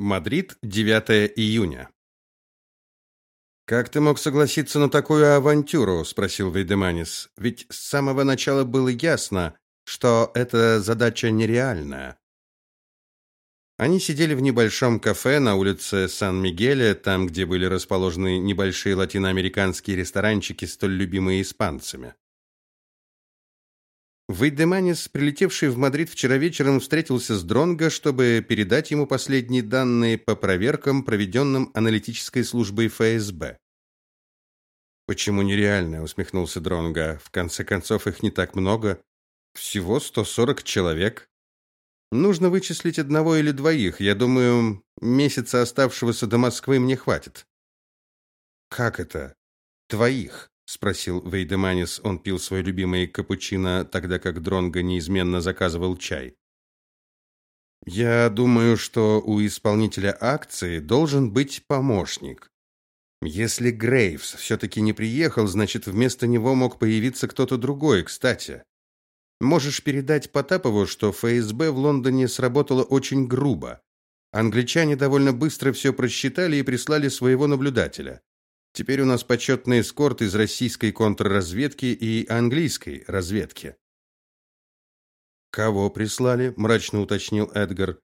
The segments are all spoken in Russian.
Мадрид, 9 июня. Как ты мог согласиться на такую авантюру, спросил Вейдеманис. Ведь с самого начала было ясно, что эта задача нереальная. Они сидели в небольшом кафе на улице Сан-Мигеля, там, где были расположены небольшие латиноамериканские ресторанчики, столь любимые испанцами. Вейдеманис, прилетевший в Мадрид вчера вечером, встретился с Дронго, чтобы передать ему последние данные по проверкам, проведенным аналитической службой ФСБ. Почему нереально, усмехнулся Дронго. В конце концов их не так много, всего 140 человек. Нужно вычислить одного или двоих. Я думаю, месяца оставшегося до Москвы мне хватит. Как это? Двоих? Спросил Вейдеманис. Он пил свой любимый капучино, тогда как Дронго неизменно заказывал чай. Я думаю, что у исполнителя акции должен быть помощник. Если Грейвс все таки не приехал, значит, вместо него мог появиться кто-то другой, кстати. Можешь передать Потапову, что ФСБ в Лондоне сработало очень грубо. Англичане довольно быстро все просчитали и прислали своего наблюдателя. Теперь у нас почетный эскорт из российской контрразведки и английской разведки. Кого прислали? мрачно уточнил Эдгар.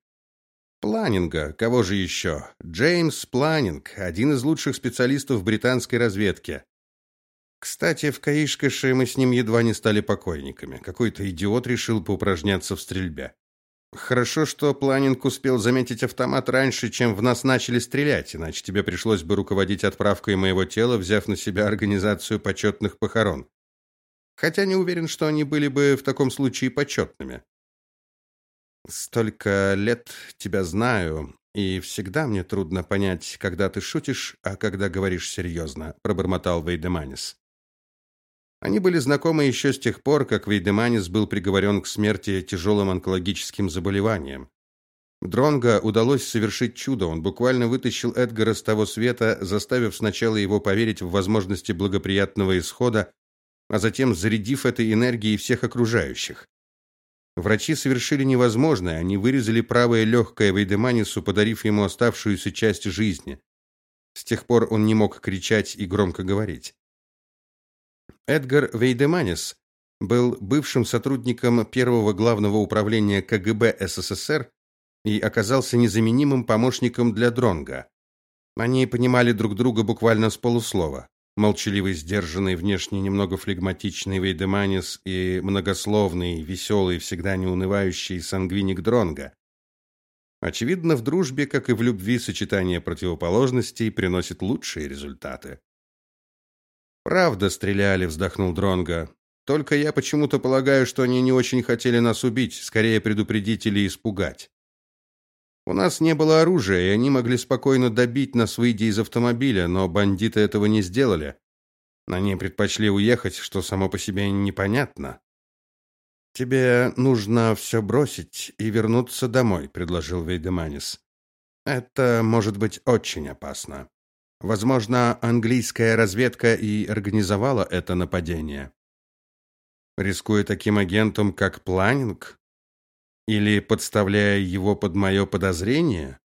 Планинга, кого же еще? Джеймс Планинг, один из лучших специалистов британской разведки. Кстати, в Каишкаше мы с ним едва не стали покойниками. Какой-то идиот решил поупражняться в стрельбе. Хорошо, что Планинг успел заметить автомат раньше, чем в нас начали стрелять, иначе тебе пришлось бы руководить отправкой моего тела, взяв на себя организацию почетных похорон. Хотя не уверен, что они были бы в таком случае почетными. Столько лет тебя знаю, и всегда мне трудно понять, когда ты шутишь, а когда говоришь серьезно», — пробормотал Вейдеманис. Они были знакомы еще с тех пор, как Вейдеманис был приговорен к смерти тяжелым онкологическим заболеванием. Дронго удалось совершить чудо. Он буквально вытащил Эдгара с того света, заставив сначала его поверить в возможности благоприятного исхода, а затем зарядив этой энергией всех окружающих. Врачи совершили невозможное, они вырезали правое легкое Вейдеманису, подарив ему оставшуюся часть жизни. С тех пор он не мог кричать и громко говорить. Эдгар Вейдеманис был бывшим сотрудником первого главного управления КГБ СССР и оказался незаменимым помощником для Дронга. Они понимали друг друга буквально с полуслова. Молчаливый, сдержанный, внешне немного флегматичный Вейдеманис и многословный, веселый, всегда неунывающий сангвиник Дронга. Очевидно, в дружбе, как и в любви, сочетание противоположностей приносит лучшие результаты. Правда стреляли, вздохнул Дронга. Только я почему-то полагаю, что они не очень хотели нас убить, скорее предупредить или испугать. У нас не было оружия, и они могли спокойно добить нас, выйдя из автомобиля, но бандиты этого не сделали. Они предпочли уехать, что само по себе непонятно. Тебе нужно все бросить и вернуться домой, предложил Вейдеманис. Это может быть очень опасно. Возможно, английская разведка и организовала это нападение. Рискуя таким агентом, как Планинг, или подставляя его под мое подозрение?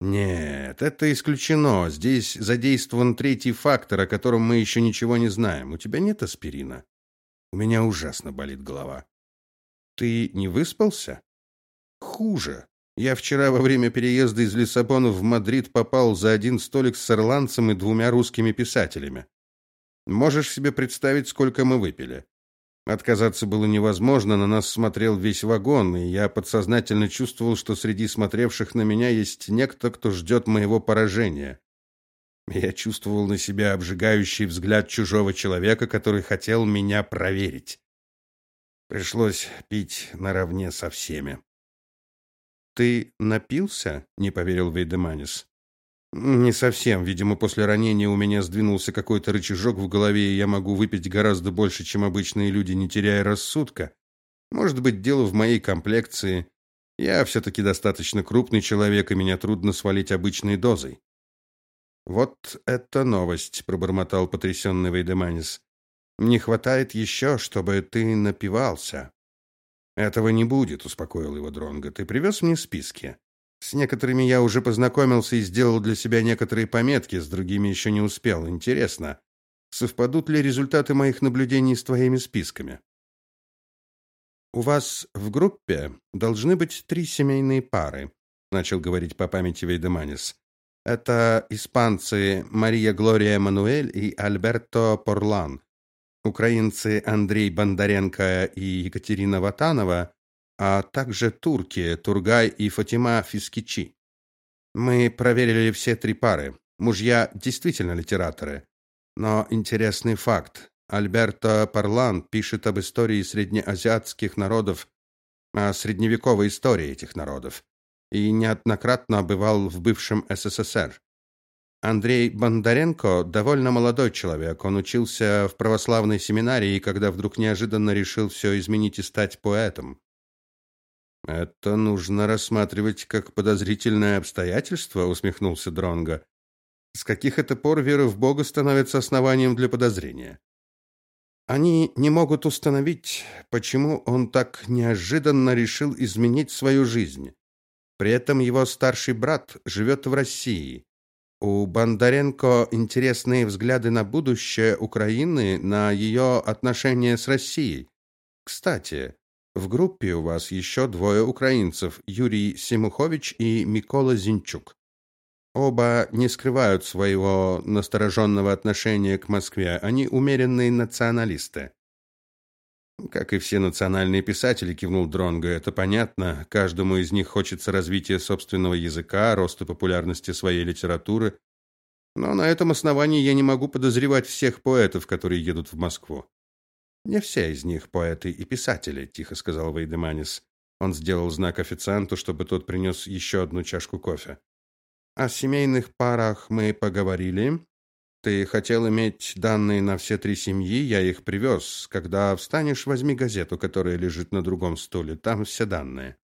Нет, это исключено. Здесь задействован третий фактор, о котором мы еще ничего не знаем. У тебя нет аспирина? У меня ужасно болит голова. Ты не выспался? Хуже. Я вчера во время переезда из Лиссабона в Мадрид попал за один столик с ирландцем и двумя русскими писателями. Можешь себе представить, сколько мы выпили? Отказаться было невозможно, на нас смотрел весь вагон, и я подсознательно чувствовал, что среди смотревших на меня есть некто, кто ждет моего поражения. Я чувствовал на себя обжигающий взгляд чужого человека, который хотел меня проверить. Пришлось пить наравне со всеми. Ты напился? не поверил Вейдеманис. Не совсем, видимо, после ранения у меня сдвинулся какой-то рычажок в голове, и я могу выпить гораздо больше, чем обычные люди, не теряя рассудка. Может быть, дело в моей комплекции. Я все таки достаточно крупный человек, и меня трудно свалить обычной дозой. Вот это новость, пробормотал потрясенный Вейдеманис. Не хватает еще, чтобы ты напивался. Этого не будет, успокоил его Дронго. Ты привез мне списки. С некоторыми я уже познакомился и сделал для себя некоторые пометки, с другими еще не успел. Интересно, совпадут ли результаты моих наблюдений с твоими списками? У вас в группе должны быть три семейные пары, начал говорить по памяти Вейдеманис. Это испанцы Мария Глория Мануэль и Альберто Порлан, украинцы Андрей Бондаренко и Екатерина Ватанова, а также турки Тургай и Фатима Фискичи. Мы проверили все три пары. Мужья действительно литераторы. Но интересный факт. Альберто Парлан пишет об истории среднеазиатских народов, о средневековой истории этих народов и неоднократно бывал в бывшем СССР. Андрей Бондаренко довольно молодой человек. Он учился в православной семинарии, когда вдруг неожиданно решил все изменить и стать поэтом. Это нужно рассматривать как подозрительное обстоятельство, усмехнулся Дронга. С каких это пор вера в Бога становится основанием для подозрения? Они не могут установить, почему он так неожиданно решил изменить свою жизнь. При этом его старший брат живет в России. У Бондаренко интересные взгляды на будущее Украины, на ее отношения с Россией. Кстати, в группе у вас еще двое украинцев: Юрий Семухович и Микола Зинчук. Оба не скрывают своего настороженного отношения к Москве. Они умеренные националисты. Как и все национальные писатели, кивнул Дронго. Это понятно. Каждому из них хочется развития собственного языка, роста популярности своей литературы. Но на этом основании я не могу подозревать всех поэтов, которые едут в Москву. Не все из них поэты и писатели, тихо сказал Вейдеманис. Он сделал знак официанту, чтобы тот принес еще одну чашку кофе. О семейных парах мы поговорили. Ты хотел иметь данные на все три семьи, я их привез. Когда встанешь, возьми газету, которая лежит на другом стуле. Там все данные.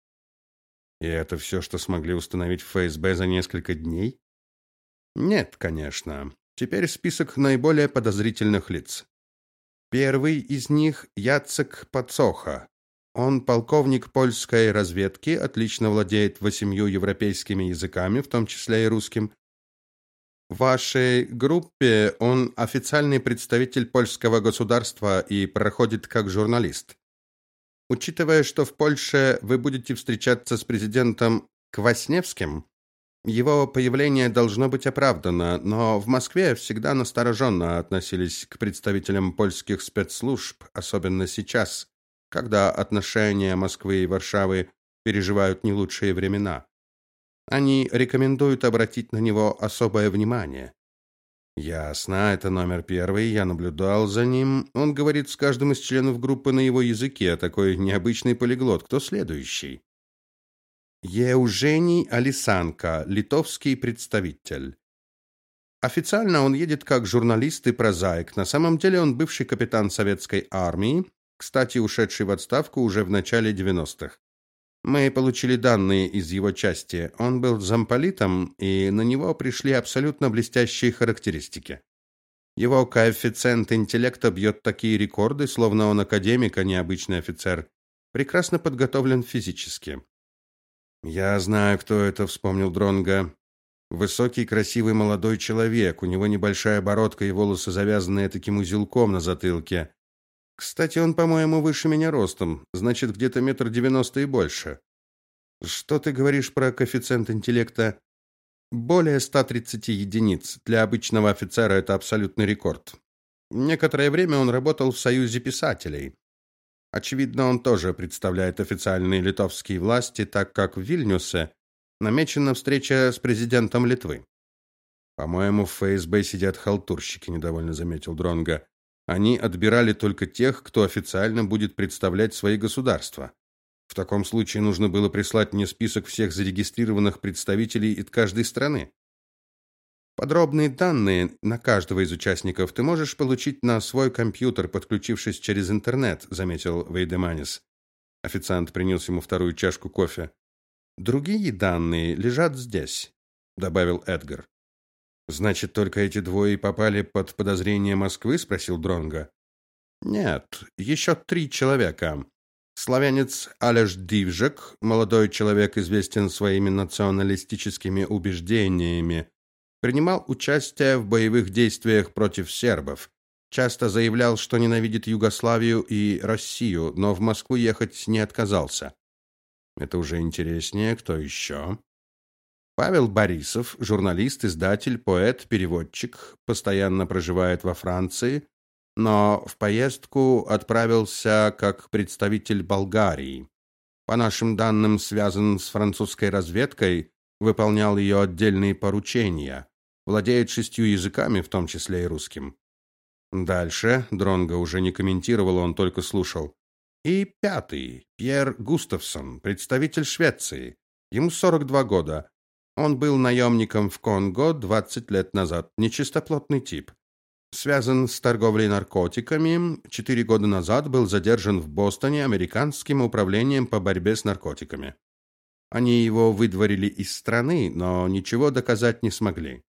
И это все, что смогли установить в ФСБ за несколько дней? Нет, конечно. Теперь список наиболее подозрительных лиц. Первый из них Яцек Пацоха. Он полковник польской разведки, отлично владеет восемью европейскими языками, в том числе и русским. В вашей группе он официальный представитель польского государства и проходит как журналист. Учитывая, что в Польше вы будете встречаться с президентом Квасневским, его появление должно быть оправдано, но в Москве всегда настороженно относились к представителям польских спецслужб, особенно сейчас, когда отношения Москвы и Варшавы переживают не лучшие времена. Они рекомендуют обратить на него особое внимание. Ясно, это номер первый, я наблюдал за ним. Он говорит с каждым из членов группы на его языке, такой необычный полиглот. Кто следующий? Евгений Алисанко, литовский представитель. Официально он едет как журналист и прозаик. На самом деле он бывший капитан советской армии, кстати, ушедший в отставку уже в начале 90-х. Мы получили данные из его части. Он был замполитом, и на него пришли абсолютно блестящие характеристики. Его коэффициент интеллекта бьет такие рекорды, словно он академик, а не обычный офицер. Прекрасно подготовлен физически. Я знаю, кто это, вспомнил Дронга. Высокий, красивый молодой человек, у него небольшая бородка и волосы завязанные таким узелком на затылке. Кстати, он, по-моему, выше меня ростом, значит, где-то метр девяносто и больше. Что ты говоришь про коэффициент интеллекта? Более 130 единиц. Для обычного офицера это абсолютный рекорд. Некоторое время он работал в Союзе писателей. Очевидно, он тоже представляет официальные литовские власти, так как в Вильнюсе намечена встреча с президентом Литвы. По-моему, в ФСБ сидят халтурщики, недовольно заметил Дронга. Они отбирали только тех, кто официально будет представлять свои государства. В таком случае нужно было прислать мне список всех зарегистрированных представителей из каждой страны. Подробные данные на каждого из участников ты можешь получить на свой компьютер, подключившись через интернет, заметил Вейдеманис. Официант принес ему вторую чашку кофе. Другие данные лежат здесь, добавил Эдгар. Значит, только эти двое попали под подозрение Москвы, спросил Дронга. Нет, еще три человека. Славянец Алеш Дивжек, молодой человек, известен своими националистическими убеждениями, принимал участие в боевых действиях против сербов. Часто заявлял, что ненавидит Югославию и Россию, но в Москву ехать не отказался. Это уже интереснее, кто еще? Павел Борисов, журналист, издатель, поэт, переводчик, постоянно проживает во Франции, но в поездку отправился как представитель Болгарии. По нашим данным, связан с французской разведкой, выполнял ее отдельные поручения, владеет шестью языками, в том числе и русским. Дальше Дронго уже не комментировал, он только слушал. И пятый, Пьер Густавсон, представитель Швеции. Ему 42 года. Он был наемником в Конго 20 лет назад. Нечистоплотный тип связан с торговлей наркотиками. Четыре года назад был задержан в Бостоне американским управлением по борьбе с наркотиками. Они его выдворили из страны, но ничего доказать не смогли.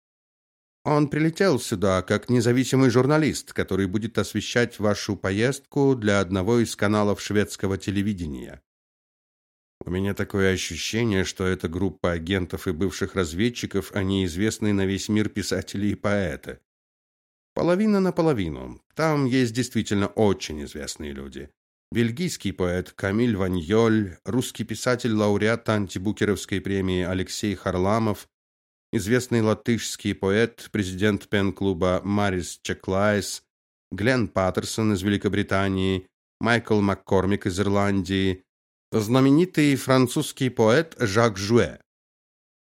Он прилетел сюда как независимый журналист, который будет освещать вашу поездку для одного из каналов шведского телевидения. У меня такое ощущение, что это группа агентов и бывших разведчиков, не известные на весь мир писатели и поэты. Половина на половину. Там есть действительно очень известные люди. Бельгийский поэт Камиль Ваньоль, русский писатель-лауреат антибукеровской премии Алексей Харламов, известный латышский поэт, президент пен-клуба Марис Чеклайс, Глен Паттерсон из Великобритании, Майкл Маккормик из Ирландии, знаменитый французский поэт Жак Жуэ.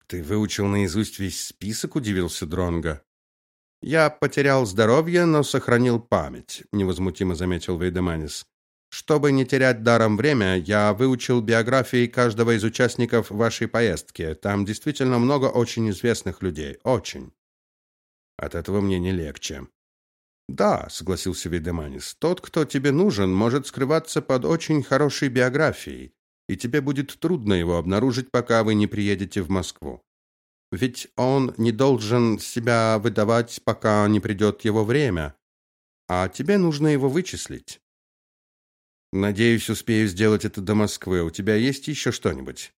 Ты выучил наизусть весь список, удивился Дронга. Я потерял здоровье, но сохранил память, невозмутимо заметил Вейдеманис. Чтобы не терять даром время, я выучил биографии каждого из участников вашей поездки. Там действительно много очень известных людей, очень. От этого мне не легче. Да, согласился Вейдеманис. Тот, кто тебе нужен, может скрываться под очень хорошей биографией, и тебе будет трудно его обнаружить, пока вы не приедете в Москву. Ведь он не должен себя выдавать, пока не придет его время. А тебе нужно его вычислить. Надеюсь, успею сделать это до Москвы. У тебя есть еще что-нибудь?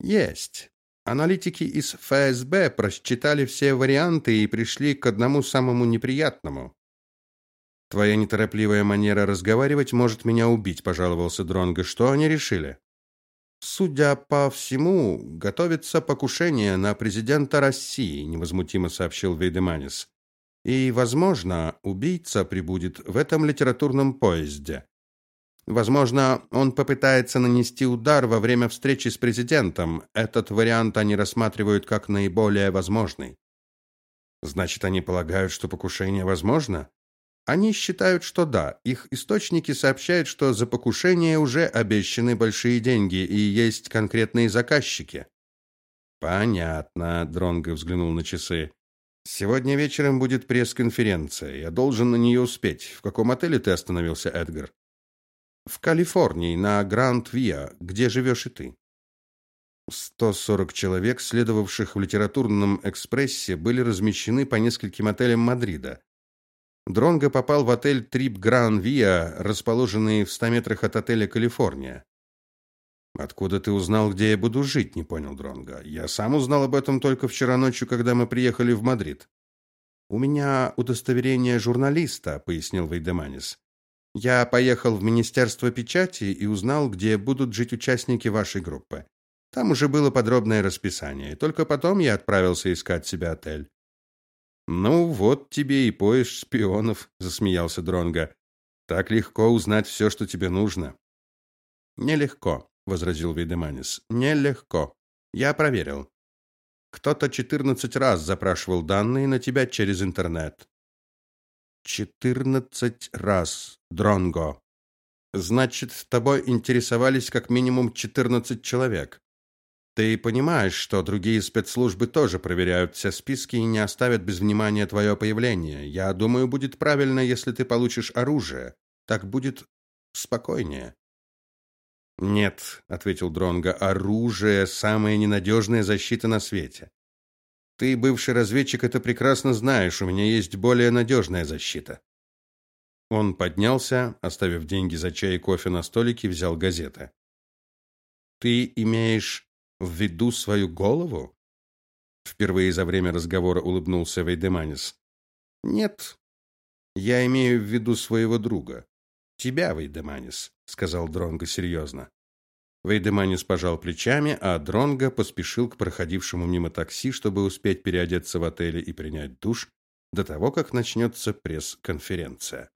Есть. Аналитики из ФСБ просчитали все варианты и пришли к одному самому неприятному. Твоя неторопливая манера разговаривать может меня убить, пожаловался Дронго. Что они решили? Судя по всему, готовится покушение на президента России, невозмутимо сообщил Вейдеманис. И, возможно, убийца прибудет в этом литературном поезде. Возможно, он попытается нанести удар во время встречи с президентом. Этот вариант они рассматривают как наиболее возможный. Значит, они полагают, что покушение возможно? Они считают, что да. Их источники сообщают, что за покушение уже обещаны большие деньги и есть конкретные заказчики. Понятно, Дронго взглянул на часы. Сегодня вечером будет пресс-конференция. Я должен на нее успеть. В каком отеле ты остановился, Эдгар? В Калифорнии, на Гранд-Виа, где живешь и ты. 140 человек, следовавших в литературном экспрессе, были размещены по нескольким отелям Мадрида. Дронго попал в отель Трип Гран Виа, расположенный в 100 метрах от отеля Калифорния. Откуда ты узнал, где я буду жить? не понял Дронго. Я сам узнал об этом только вчера ночью, когда мы приехали в Мадрид. У меня удостоверение журналиста, пояснил Вейдеманис. Я поехал в Министерство печати и узнал, где будут жить участники вашей группы. Там уже было подробное расписание. Только потом я отправился искать себе отель. Ну вот тебе и поезд шпионов, засмеялся Дронга. Так легко узнать все, что тебе нужно. Нелегко, возразил Вейдеманис. Нелегко. Я проверил. Кто-то четырнадцать раз запрашивал данные на тебя через интернет. Четырнадцать раз, Дронго. Значит, тобой интересовались как минимум четырнадцать человек. Ты понимаешь, что другие спецслужбы тоже проверяют все списки и не оставят без внимания твое появление. Я думаю, будет правильно, если ты получишь оружие. Так будет спокойнее. Нет, ответил Дронга. Оружие самая ненадежная защита на свете. Ты, бывший разведчик, это прекрасно знаешь. У меня есть более надежная защита. Он поднялся, оставив деньги за чай и кофе на столике, взял газеты. Ты имеешь в виду свою голову? Впервые за время разговора улыбнулся Вейдеманис. Нет. Я имею в виду своего друга. Тебя, Вейдеманис, сказал Дронго серьезно. Вейдеманис пожал плечами, а Дронго поспешил к проходившему мимо такси, чтобы успеть переодеться в отеле и принять душ до того, как начнется пресс-конференция.